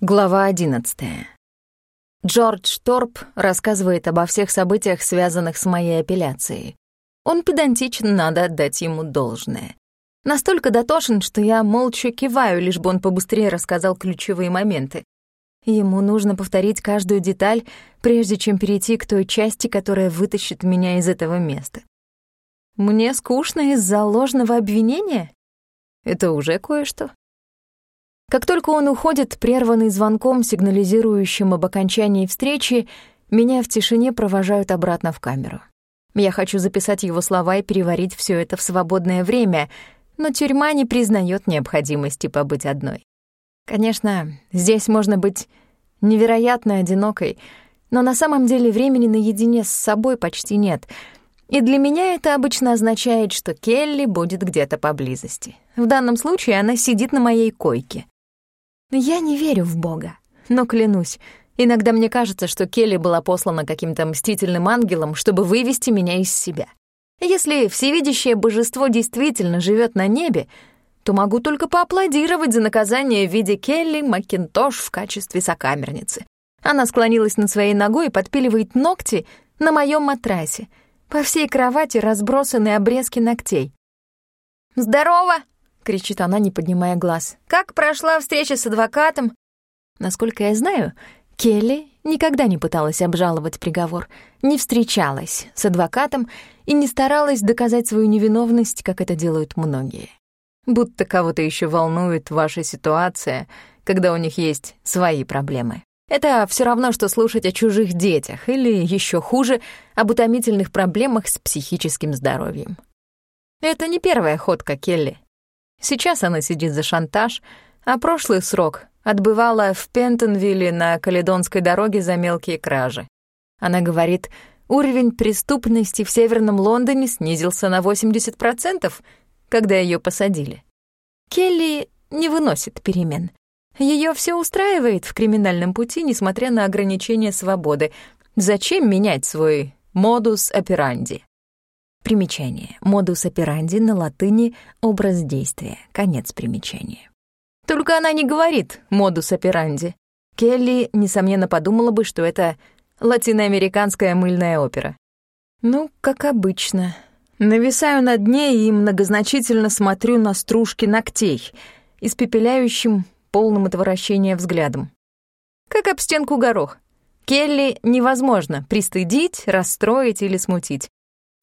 Глава 11. Джордж Торп рассказывает обо всех событиях, связанных с моей апелляцией. Он педантичен, надо отдать ему должное. Настолько дотошен, что я молча киваю, лишь бы он побыстрее рассказал ключевые моменты. Ему нужно повторить каждую деталь, прежде чем перейти к той части, которая вытащит меня из этого места. Мне скучно из-за ложного обвинения? Это уже кое-что. Как только он уходит, прерванный звонком, сигнализирующим об окончании встречи, меня в тишине провожают обратно в камеру. Я хочу записать его слова и переварить все это в свободное время, но тюрьма не признает необходимости побыть одной. Конечно, здесь можно быть невероятно одинокой, но на самом деле времени наедине с собой почти нет. И для меня это обычно означает, что Келли будет где-то поблизости. В данном случае она сидит на моей койке. Я не верю в Бога, но клянусь, иногда мне кажется, что Келли была послана каким-то мстительным ангелом, чтобы вывести меня из себя. Если всевидящее божество действительно живет на небе, то могу только поаплодировать за наказание в виде Келли Макинтош в качестве сокамерницы. Она склонилась над своей ногой и подпиливает ногти на моем матрасе. По всей кровати разбросаны обрезки ногтей. «Здорово!» — кричит она, не поднимая глаз. «Как прошла встреча с адвокатом?» Насколько я знаю, Келли никогда не пыталась обжаловать приговор, не встречалась с адвокатом и не старалась доказать свою невиновность, как это делают многие. Будто кого-то еще волнует ваша ситуация, когда у них есть свои проблемы. Это все равно, что слушать о чужих детях или, еще хуже, об утомительных проблемах с психическим здоровьем. Это не первая ходка Келли. Сейчас она сидит за шантаж, а прошлый срок отбывала в Пентонвилле на Каледонской дороге за мелкие кражи. Она говорит, уровень преступности в Северном Лондоне снизился на 80%, когда ее посадили. Келли не выносит перемен. Ее все устраивает в криминальном пути, несмотря на ограничения свободы. Зачем менять свой модус операнди? Примечание. Модус операнди на латыни — образ действия. Конец примечания. Только она не говорит «модус операнди». Келли, несомненно, подумала бы, что это латиноамериканская мыльная опера. Ну, как обычно. Нависаю над ней и многозначительно смотрю на стружки ногтей, испепеляющим, полным отвращения взглядом. Как об стенку горох. Келли невозможно пристыдить, расстроить или смутить.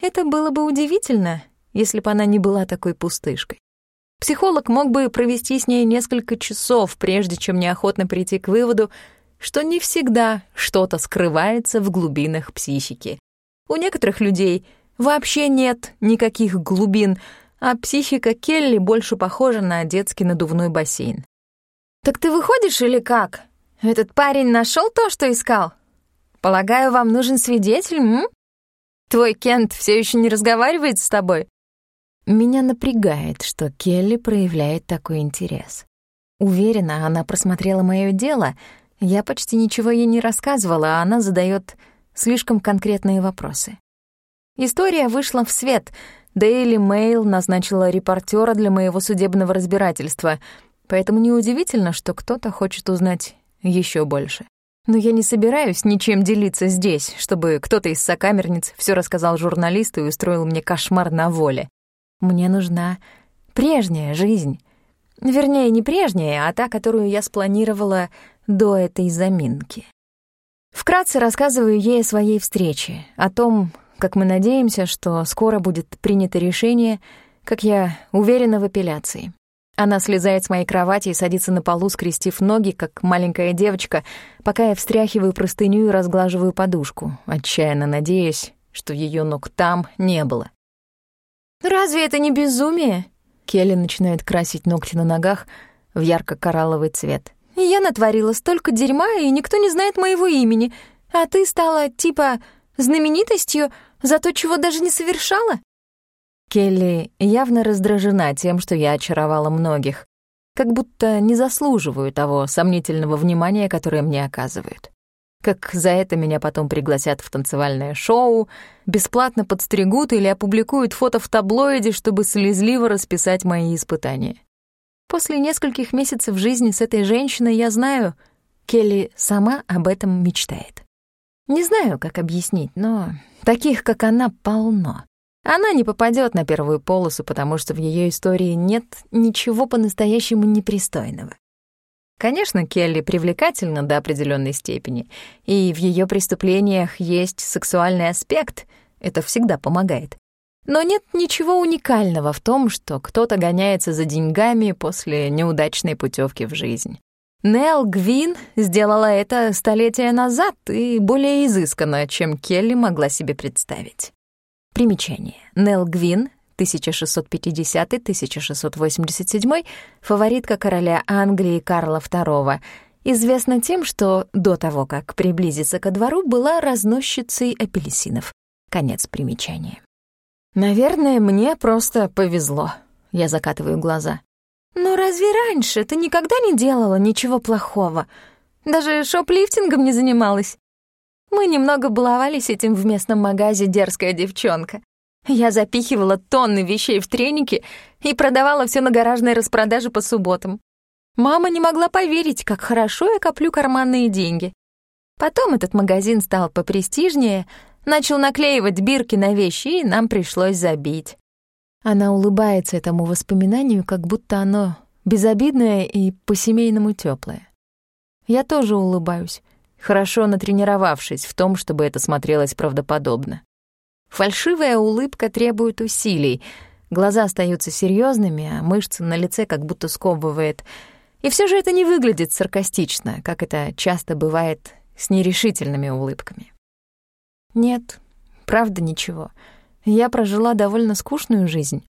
Это было бы удивительно, если бы она не была такой пустышкой. Психолог мог бы провести с ней несколько часов, прежде чем неохотно прийти к выводу, что не всегда что-то скрывается в глубинах психики. У некоторых людей вообще нет никаких глубин, а психика Келли больше похожа на детский надувной бассейн. «Так ты выходишь или как? Этот парень нашел то, что искал? Полагаю, вам нужен свидетель, м? Твой Кент все еще не разговаривает с тобой?» Меня напрягает, что Келли проявляет такой интерес. Уверена, она просмотрела мое дело. Я почти ничего ей не рассказывала, а она задает слишком конкретные вопросы. История вышла в свет. Daily Mail назначила репортера для моего судебного разбирательства, поэтому неудивительно, что кто-то хочет узнать еще больше. Но я не собираюсь ничем делиться здесь, чтобы кто-то из сокамерниц все рассказал журналисту и устроил мне кошмар на воле. Мне нужна прежняя жизнь. Вернее, не прежняя, а та, которую я спланировала до этой заминки. Вкратце рассказываю ей о своей встрече, о том, как мы надеемся, что скоро будет принято решение, как я уверена в апелляции. Она слезает с моей кровати и садится на полу, скрестив ноги, как маленькая девочка, пока я встряхиваю простыню и разглаживаю подушку, отчаянно надеясь, что ее ног там не было. «Разве это не безумие?» Келли начинает красить ногти на ногах в ярко-коралловый цвет. «Я натворила столько дерьма, и никто не знает моего имени, а ты стала, типа, знаменитостью за то, чего даже не совершала?» Келли явно раздражена тем, что я очаровала многих, как будто не заслуживаю того сомнительного внимания, которое мне оказывают. Как за это меня потом пригласят в танцевальное шоу, бесплатно подстригут или опубликуют фото в таблоиде, чтобы слезливо расписать мои испытания. После нескольких месяцев жизни с этой женщиной я знаю, Келли сама об этом мечтает. Не знаю, как объяснить, но таких, как она, полно. Она не попадет на первую полосу, потому что в ее истории нет ничего по-настоящему непристойного. Конечно, Келли привлекательна до определенной степени, и в ее преступлениях есть сексуальный аспект, это всегда помогает. Но нет ничего уникального в том, что кто-то гоняется за деньгами после неудачной путевки в жизнь. Нел Гвин сделала это столетия назад и более изысканно, чем Келли могла себе представить. Примечание. Нел Гвин, 1650-1687, фаворитка короля Англии Карла II, известна тем, что до того, как приблизиться ко двору, была разносчицей апельсинов. Конец примечания. «Наверное, мне просто повезло», — я закатываю глаза. «Но разве раньше ты никогда не делала ничего плохого? Даже шоплифтингом не занималась?» Мы немного баловались этим в местном магазе «Дерзкая девчонка». Я запихивала тонны вещей в треники и продавала все на гаражной распродаже по субботам. Мама не могла поверить, как хорошо я коплю карманные деньги. Потом этот магазин стал попрестижнее, начал наклеивать бирки на вещи, и нам пришлось забить. Она улыбается этому воспоминанию, как будто оно безобидное и по-семейному тёплое. Я тоже улыбаюсь, хорошо натренировавшись в том, чтобы это смотрелось правдоподобно. Фальшивая улыбка требует усилий, глаза остаются серьезными, а мышцы на лице как будто сковывает. И все же это не выглядит саркастично, как это часто бывает с нерешительными улыбками. Нет, правда ничего — я прожила довольно скучную жизнь.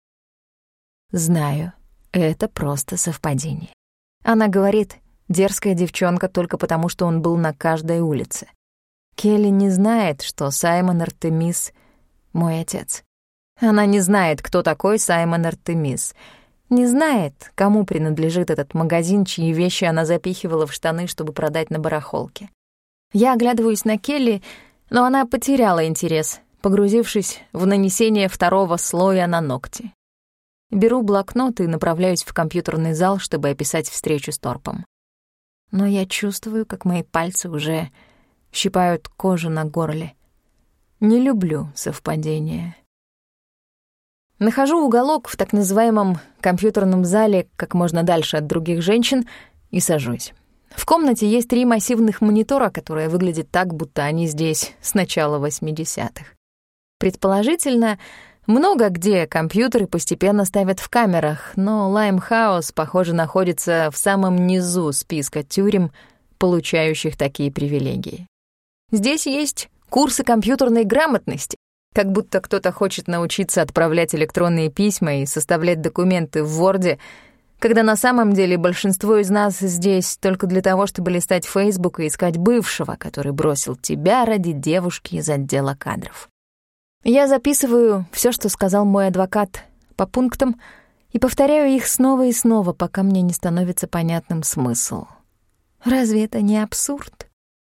Знаю, это просто совпадение. Она говорит, дерзкая девчонка только потому, что он был на каждой улице. Келли не знает, что Саймон Артемис — мой отец. Она не знает, кто такой Саймон Артемис. Не знает, кому принадлежит этот магазин, чьи вещи она запихивала в штаны, чтобы продать на барахолке. Я оглядываюсь на Келли, но она потеряла интерес погрузившись в нанесение второго слоя на ногти. Беру блокнот и направляюсь в компьютерный зал, чтобы описать встречу с Торпом. Но я чувствую, как мои пальцы уже щипают кожу на горле. Не люблю совпадения. Нахожу уголок в так называемом компьютерном зале как можно дальше от других женщин и сажусь. В комнате есть три массивных монитора, которые выглядят так, будто они здесь с начала 80-х. Предположительно, много где компьютеры постепенно ставят в камерах, но Лаймхаус, похоже, находится в самом низу списка тюрем, получающих такие привилегии. Здесь есть курсы компьютерной грамотности, как будто кто-то хочет научиться отправлять электронные письма и составлять документы в Word, когда на самом деле большинство из нас здесь только для того, чтобы листать Facebook и искать бывшего, который бросил тебя ради девушки из отдела кадров. Я записываю все, что сказал мой адвокат, по пунктам и повторяю их снова и снова, пока мне не становится понятным смысл. Разве это не абсурд?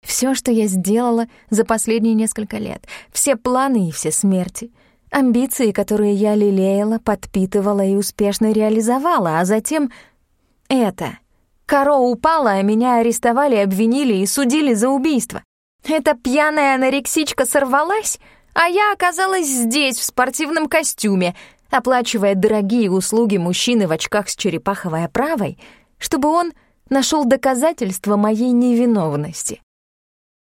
Все, что я сделала за последние несколько лет, все планы и все смерти, амбиции, которые я лелеяла, подпитывала и успешно реализовала, а затем это. Коро упала, а меня арестовали, обвинили и судили за убийство. Эта пьяная анорексичка сорвалась — а я оказалась здесь, в спортивном костюме, оплачивая дорогие услуги мужчины в очках с черепаховой оправой, чтобы он нашел доказательства моей невиновности.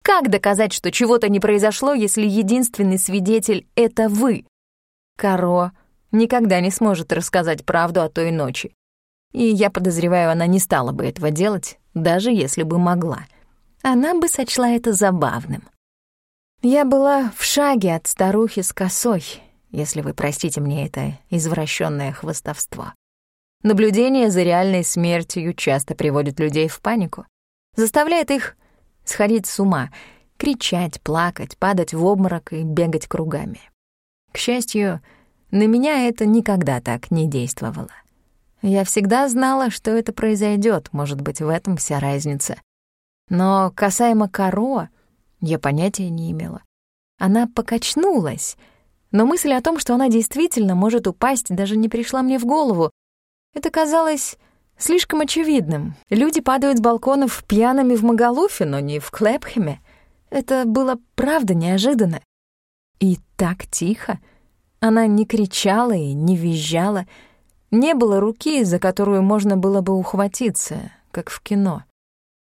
Как доказать, что чего-то не произошло, если единственный свидетель — это вы? Каро никогда не сможет рассказать правду о той ночи. И я подозреваю, она не стала бы этого делать, даже если бы могла. Она бы сочла это забавным. Я была в шаге от старухи с косой, если вы простите мне это извращенное хвостовство. Наблюдение за реальной смертью часто приводит людей в панику, заставляет их сходить с ума, кричать, плакать, падать в обморок и бегать кругами. К счастью, на меня это никогда так не действовало. Я всегда знала, что это произойдет, может быть, в этом вся разница. Но касаемо Каро, я понятия не имела. Она покачнулась, но мысль о том, что она действительно может упасть, даже не пришла мне в голову. Это казалось слишком очевидным. Люди падают с балконов пьяными в Магалуфе, но не в Клэпхеме. Это было правда неожиданно. И так тихо. Она не кричала и не визжала. Не было руки, за которую можно было бы ухватиться, как в кино.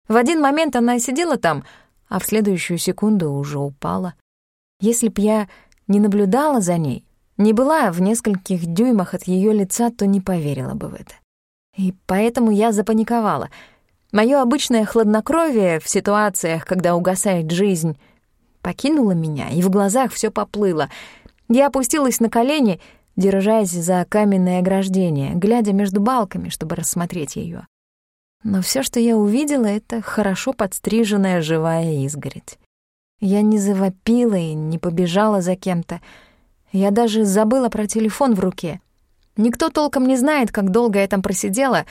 В один момент она сидела там, а в следующую секунду уже упала. Если б я не наблюдала за ней, не была в нескольких дюймах от ее лица, то не поверила бы в это. И поэтому я запаниковала. Моё обычное хладнокровие в ситуациях, когда угасает жизнь, покинуло меня, и в глазах всё поплыло. Я опустилась на колени, держась за каменное ограждение, глядя между балками, чтобы рассмотреть её. Но всё, что я увидела, — это хорошо подстриженная живая изгородь. Я не завопила и не побежала за кем-то. Я даже забыла про телефон в руке. Никто толком не знает, как долго я там просидела,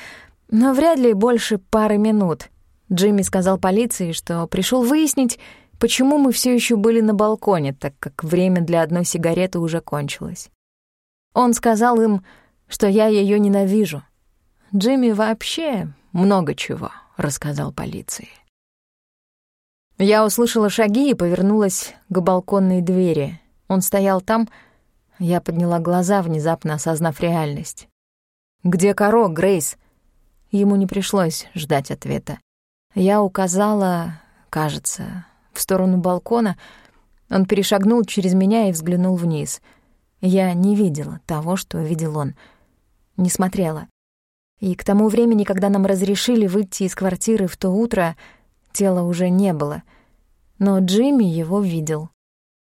но вряд ли больше пары минут. Джимми сказал полиции, что пришел выяснить, почему мы все еще были на балконе, так как время для одной сигареты уже кончилось. Он сказал им, что я ее ненавижу. Джимми вообще много чего рассказал полиции. Я услышала шаги и повернулась к балконной двери. Он стоял там, я подняла глаза, внезапно осознав реальность. «Где Каро, Грейс?» Ему не пришлось ждать ответа. Я указала, кажется, в сторону балкона. Он перешагнул через меня и взглянул вниз. Я не видела того, что видел он. Не смотрела. И к тому времени, когда нам разрешили выйти из квартиры в то утро, тела уже не было. Но Джимми его видел.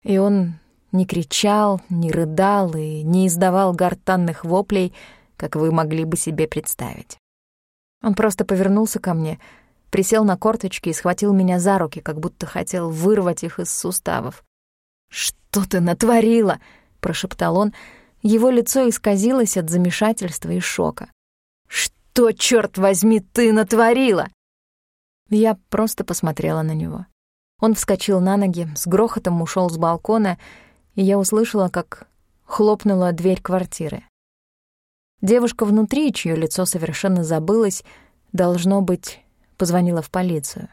И он не кричал, не рыдал и не издавал гортанных воплей, как вы могли бы себе представить. Он просто повернулся ко мне, присел на корточки и схватил меня за руки, как будто хотел вырвать их из суставов. «Что ты натворила?» — прошептал он. Его лицо исказилось от замешательства и шока. «Что, черт возьми, ты натворила?» Я просто посмотрела на него. Он вскочил на ноги, с грохотом ушел с балкона и я услышала, как хлопнула дверь квартиры. Девушка внутри, чье лицо совершенно забылось, должно быть, позвонила в полицию.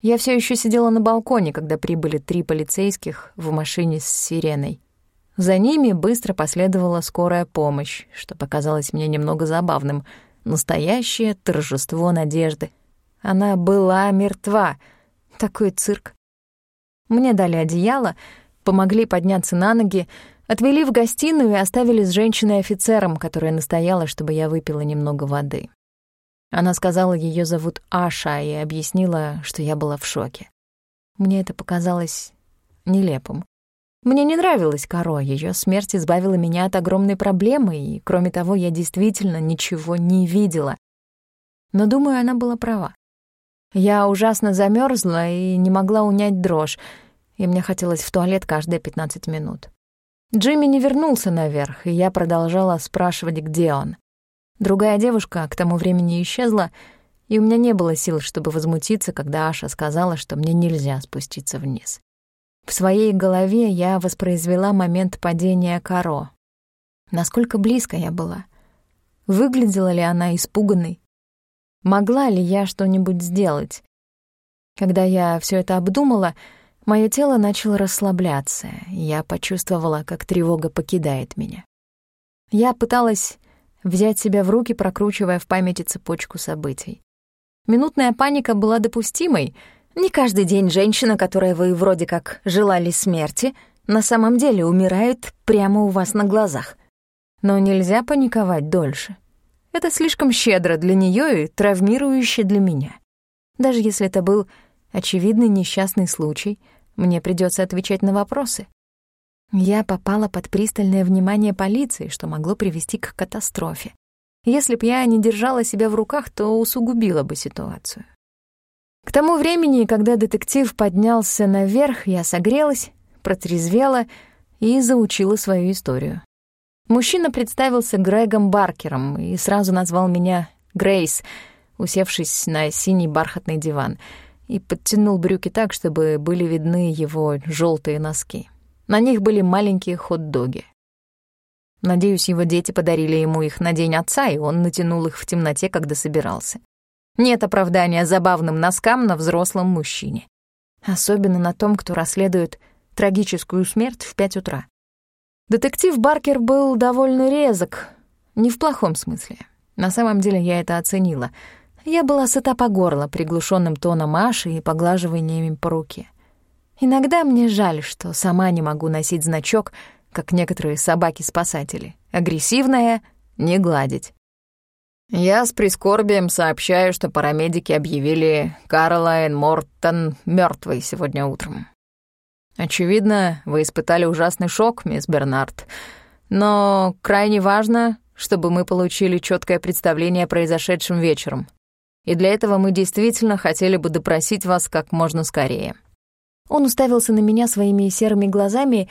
Я все еще сидела на балконе, когда прибыли три полицейских в машине с сиреной. За ними быстро последовала скорая помощь, что показалось мне немного забавным. Настоящее торжество надежды. Она была мертва. Такой цирк. Мне дали одеяло, помогли подняться на ноги, отвели в гостиную и оставили с женщиной-офицером, которая настояла, чтобы я выпила немного воды. Она сказала, ее зовут Аша, и объяснила, что я была в шоке. Мне это показалось нелепым. Мне не нравилась Каро, ее смерть избавила меня от огромной проблемы, и, кроме того, я действительно ничего не видела. Но, думаю, она была права. Я ужасно замерзла и не могла унять дрожь, и мне хотелось в туалет каждые 15 минут. Джимми не вернулся наверх, и я продолжала спрашивать, где он. Другая девушка к тому времени исчезла, и у меня не было сил, чтобы возмутиться, когда Аша сказала, что мне нельзя спуститься вниз. В своей голове я воспроизвела момент падения Каро. Насколько близко я была? Выглядела ли она испуганной? Могла ли я что-нибудь сделать? Когда я все это обдумала, Моё тело начало расслабляться, и я почувствовала, как тревога покидает меня. Я пыталась взять себя в руки, прокручивая в памяти цепочку событий. Минутная паника была допустимой. Не каждый день женщина, которой вы вроде как желали смерти, на самом деле умирает прямо у вас на глазах. Но нельзя паниковать дольше. Это слишком щедро для неё и травмирующе для меня. Даже если это был очевидный несчастный случай — мне придется отвечать на вопросы. Я попала под пристальное внимание полиции, что могло привести к катастрофе. Если б я не держала себя в руках, то усугубила бы ситуацию. К тому времени, когда детектив поднялся наверх, я согрелась, протрезвела и заучила свою историю. Мужчина представился Грегом Баркером и сразу назвал меня Грейс, усевшись на синий бархатный диван — и подтянул брюки так, чтобы были видны его желтые носки. На них были маленькие хот-доги. Надеюсь, его дети подарили ему их на день отца, и он натянул их в темноте, когда собирался. Нет оправдания забавным носкам на взрослом мужчине. Особенно на том, кто расследует трагическую смерть в пять утра. Детектив Баркер был довольно резок, не в плохом смысле. На самом деле я это оценила. Я была сыта по горло приглушенным тоном Маши и поглаживаниями по руке. Иногда мне жаль, что сама не могу носить значок, как некоторые собаки-спасатели. Агрессивная — не гладить. Я с прискорбием сообщаю, что парамедики объявили Каролайн Мортон мертвой сегодня утром. Очевидно, вы испытали ужасный шок, мисс Бернард, но крайне важно, чтобы мы получили четкое представление о произошедшем вечером. И для этого мы действительно хотели бы допросить вас как можно скорее. Он уставился на меня своими серыми глазами,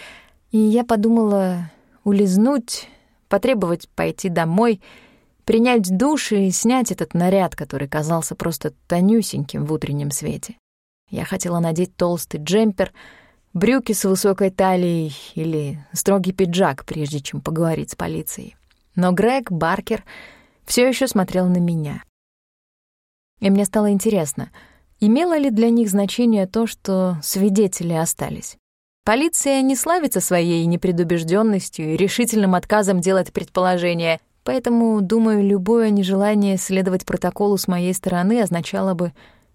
и я подумала улизнуть, потребовать пойти домой, принять душ и снять этот наряд, который казался просто тонюсеньким в утреннем свете. Я хотела надеть толстый джемпер, брюки с высокой талией или строгий пиджак, прежде чем поговорить с полицией. Но Грег Баркер все еще смотрел на меня. И мне стало интересно — Имело ли для них значение то, что свидетели остались? Полиция не славится своей непредубежденностью и решительным отказом делать предположения, поэтому, думаю, любое нежелание следовать протоколу с моей стороны означало бы,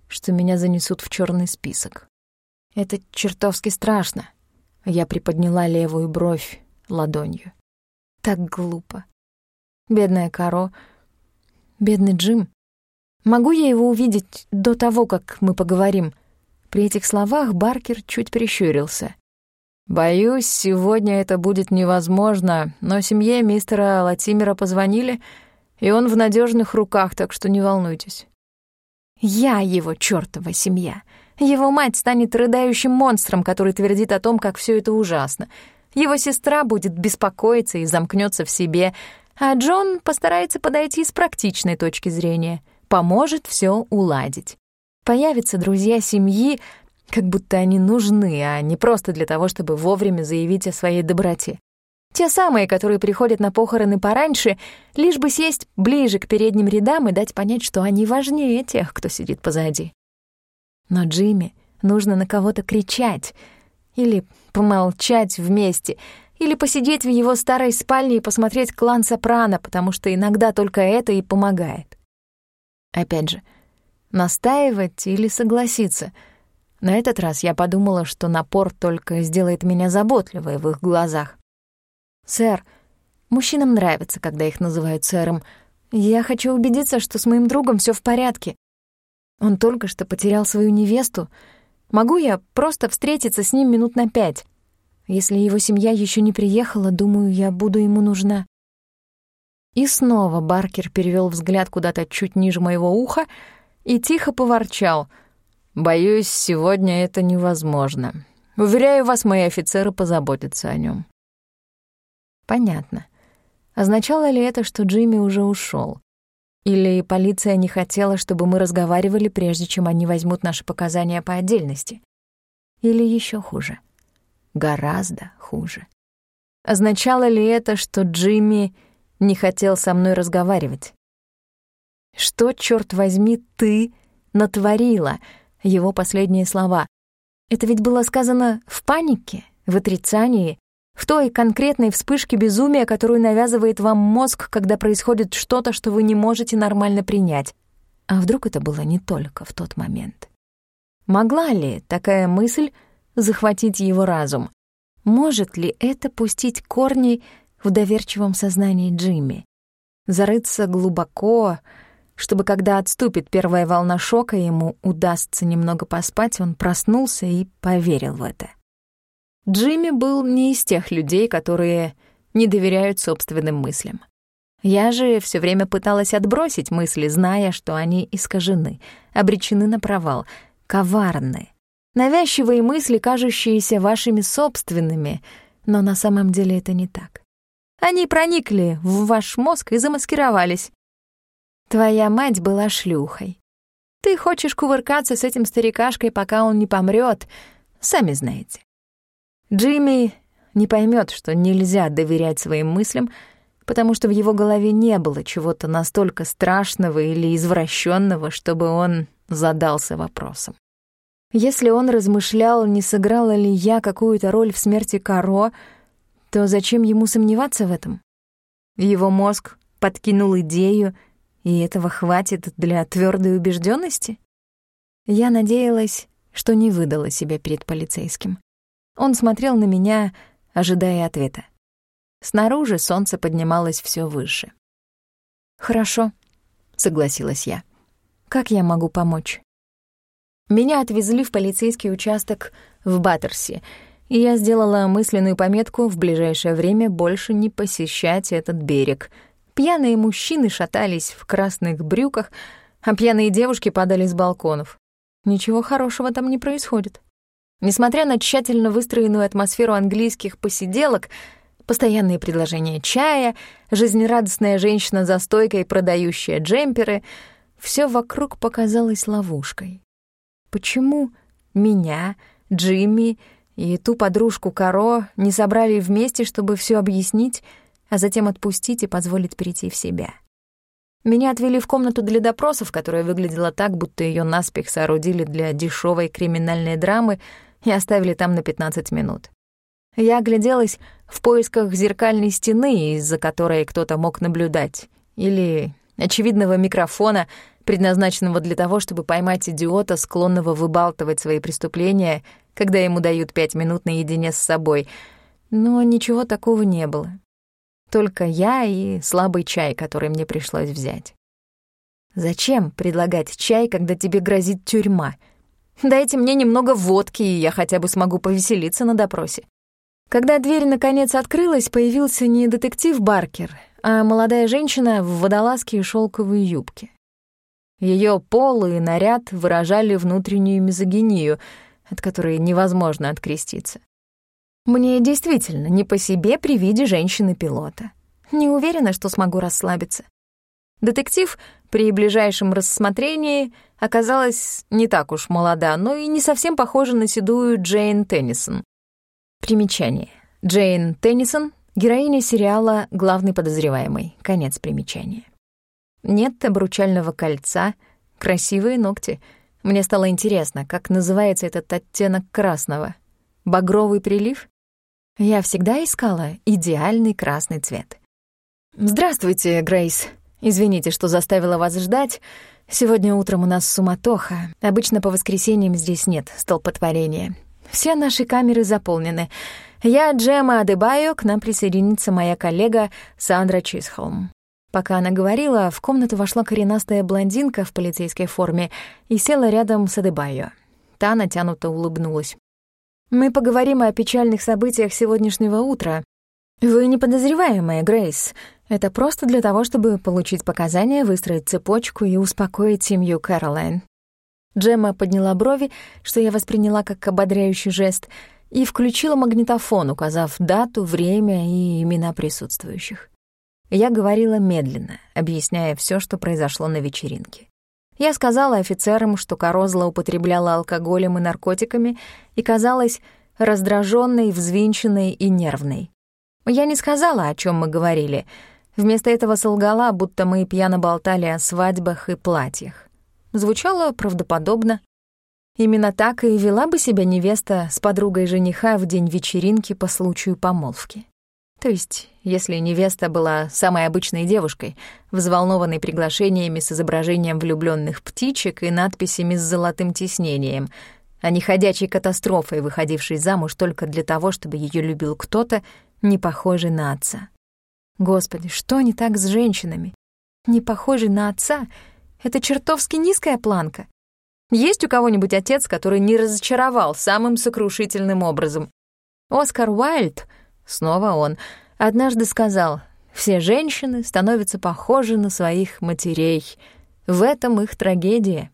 что меня занесут в черный список. Это чертовски страшно. Я приподняла левую бровь ладонью. Так глупо. Бедная Каро. Бедный Джим. Могу я его увидеть до того, как мы поговорим?» При этих словах Баркер чуть прищурился. «Боюсь, сегодня это будет невозможно, но семье мистера Латимера позвонили, и он в надежных руках, так что не волнуйтесь». «Я его чёртова семья. Его мать станет рыдающим монстром, который твердит о том, как все это ужасно. Его сестра будет беспокоиться и замкнется в себе, а Джон постарается подойти с практичной точки зрения» поможет все уладить. Появятся друзья семьи, как будто они нужны, а не просто для того, чтобы вовремя заявить о своей доброте. Те самые, которые приходят на похороны пораньше, лишь бы сесть ближе к передним рядам и дать понять, что они важнее тех, кто сидит позади. Но Джимми нужно на кого-то кричать или помолчать вместе, или посидеть в его старой спальне и посмотреть клан Сопрано, потому что иногда только это и помогает. Опять же, настаивать или согласиться. На этот раз я подумала, что напор только сделает меня заботливой в их глазах. «Сэр, мужчинам нравится, когда их называют сэром. Я хочу убедиться, что с моим другом все в порядке. Он только что потерял свою невесту. Могу я просто встретиться с ним минут на пять? Если его семья еще не приехала, думаю, я буду ему нужна». И снова Баркер перевел взгляд куда-то чуть ниже моего уха и тихо поворчал. «Боюсь, сегодня это невозможно. Уверяю вас, мои офицеры позаботятся о нем. Понятно. Означало ли это, что Джимми уже ушел? Или полиция не хотела, чтобы мы разговаривали, прежде чем они возьмут наши показания по отдельности? Или еще хуже? Гораздо хуже. Означало ли это, что Джимми не хотел со мной разговаривать. «Что, черт возьми, ты натворила?» — его последние слова. Это ведь было сказано в панике, в отрицании, в той конкретной вспышке безумия, которую навязывает вам мозг, когда происходит что-то, что вы не можете нормально принять. А вдруг это было не только в тот момент? Могла ли такая мысль захватить его разум? Может ли это пустить корни в доверчивом сознании Джимми. Зарыться глубоко, чтобы когда отступит первая волна шока, ему удастся немного поспать, он проснулся и поверил в это. Джимми был не из тех людей, которые не доверяют собственным мыслям. Я же все время пыталась отбросить мысли, зная, что они искажены, обречены на провал, коварны. Навязчивые мысли, кажущиеся вашими собственными, но на самом деле это не так. Они проникли в ваш мозг и замаскировались. Твоя мать была шлюхой. Ты хочешь кувыркаться с этим старикашкой, пока он не помрет, сами знаете. Джимми не поймет, что нельзя доверять своим мыслям, потому что в его голове не было чего-то настолько страшного или извращенного, чтобы он задался вопросом. Если он размышлял, не сыграла ли я какую-то роль в смерти Каро, то зачем ему сомневаться в этом? Его мозг подкинул идею, и этого хватит для твердой убежденности? Я надеялась, что не выдала себя перед полицейским. Он смотрел на меня, ожидая ответа. Снаружи солнце поднималось все выше. «Хорошо», — согласилась я. «Как я могу помочь?» Меня отвезли в полицейский участок в Баттерсе, и я сделала мысленную пометку в ближайшее время больше не посещать этот берег. Пьяные мужчины шатались в красных брюках, а пьяные девушки падали с балконов. Ничего хорошего там не происходит. Несмотря на тщательно выстроенную атмосферу английских посиделок, постоянные предложения чая, жизнерадостная женщина за стойкой, продающая джемперы — все вокруг показалось ловушкой. Почему меня, Джимми и ту подружку Каро не собрали вместе, чтобы все объяснить, а затем отпустить и позволить прийти в себя? Меня отвели в комнату для допросов, которая выглядела так, будто ее наспех соорудили для дешевой криминальной драмы и оставили там на 15 минут. Я огляделась в поисках зеркальной стены, из-за которой кто-то мог наблюдать, или очевидного микрофона, предназначенного для того, чтобы поймать идиота, склонного выбалтывать свои преступления, когда ему дают пять минут наедине с собой. Но ничего такого не было. Только я и слабый чай, который мне пришлось взять. Зачем предлагать чай, когда тебе грозит тюрьма? Дайте мне немного водки, и я хотя бы смогу повеселиться на допросе. Когда дверь наконец открылась, появился не детектив Баркер, а молодая женщина в водолазке и шелковой юбке. Ее пол и наряд выражали внутреннюю мизогинию, от которой невозможно откреститься. Мне действительно не по себе при виде женщины-пилота. Не уверена, что смогу расслабиться. Детектив при ближайшем рассмотрении оказалась не так уж молода, но и не совсем похожа на седую Джейн Теннисон. Примечание. Джейн Теннисон — героиня сериала «Главный подозреваемый». Конец примечания. Нет обручального кольца, красивые ногти. Мне стало интересно, как называется этот оттенок красного. Багровый прилив? Я всегда искала идеальный красный цвет. «Здравствуйте, Грейс. Извините, что заставила вас ждать. Сегодня утром у нас суматоха. Обычно по воскресеньям здесь нет столпотворения. Все наши камеры заполнены. Я Джема Адебайо, к нам присоединится моя коллега Сандра Чисхолм. Пока она говорила, в комнату вошла коренастая блондинка в полицейской форме и села рядом с Адебайо. Та натянуто улыбнулась. «Мы поговорим о печальных событиях сегодняшнего утра. Вы не подозреваемая, Грейс. Это просто для того, чтобы получить показания, выстроить цепочку и успокоить семью Кэролайн». Джемма подняла брови, что я восприняла как ободряющий жест, и включила магнитофон, указав дату, время и имена присутствующих. Я говорила медленно, объясняя все, что произошло на вечеринке. Я сказала офицерам, что Корозла употребляла алкоголем и наркотиками и казалась раздраженной, взвинченной и нервной. Я не сказала, о чем мы говорили. Вместо этого солгала, будто мы пьяно болтали о свадьбах и платьях. Звучало правдоподобно. Именно так и вела бы себя невеста с подругой жениха в день вечеринки по случаю помолвки. То есть, если невеста была самой обычной девушкой, взволнованной приглашениями с изображением влюбленных птичек и надписями с золотым тиснением, а не ходячей катастрофой, выходившей замуж только для того, чтобы ее любил кто-то, не похожий на отца. Господи, что не так с женщинами? Не похожий на отца — это чертовски низкая планка. Есть у кого-нибудь отец, который не разочаровал самым сокрушительным образом? Оскар Уайльд — Снова он. Однажды сказал, все женщины становятся похожи на своих матерей. В этом их трагедия.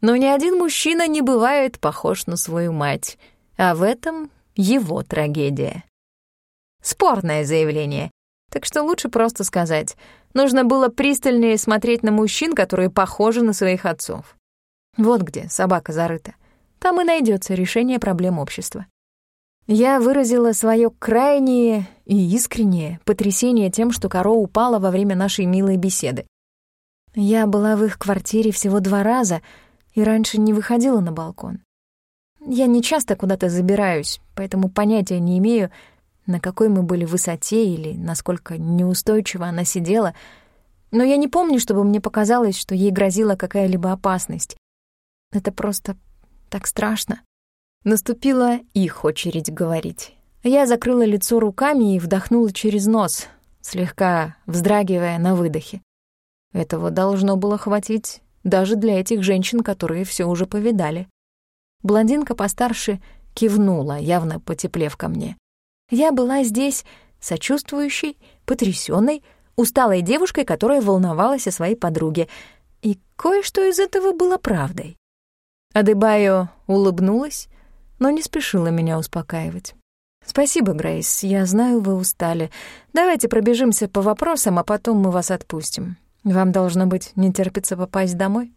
Но ни один мужчина не бывает похож на свою мать, а в этом его трагедия. Спорное заявление, так что лучше просто сказать. Нужно было пристальнее смотреть на мужчин, которые похожи на своих отцов. Вот где собака зарыта. Там и найдется решение проблем общества. Я выразила свое крайнее и искреннее потрясение тем, что Каро упала во время нашей милой беседы. Я была в их квартире всего два раза и раньше не выходила на балкон. Я не часто куда-то забираюсь, поэтому понятия не имею, на какой мы были высоте или насколько неустойчиво она сидела, но я не помню, чтобы мне показалось, что ей грозила какая-либо опасность. Это просто так страшно. Наступила их очередь говорить. Я закрыла лицо руками и вдохнула через нос, слегка вздрагивая на выдохе. Этого должно было хватить даже для этих женщин, которые все уже повидали. Блондинка постарше кивнула, явно потеплев ко мне. Я была здесь сочувствующей, потрясённой, усталой девушкой, которая волновалась о своей подруге, и кое-что из этого было правдой. Адебайо улыбнулась, но не спешила меня успокаивать. «Спасибо, Грейс, я знаю, вы устали. Давайте пробежимся по вопросам, а потом мы вас отпустим. Вам, должно быть, не терпится попасть домой?»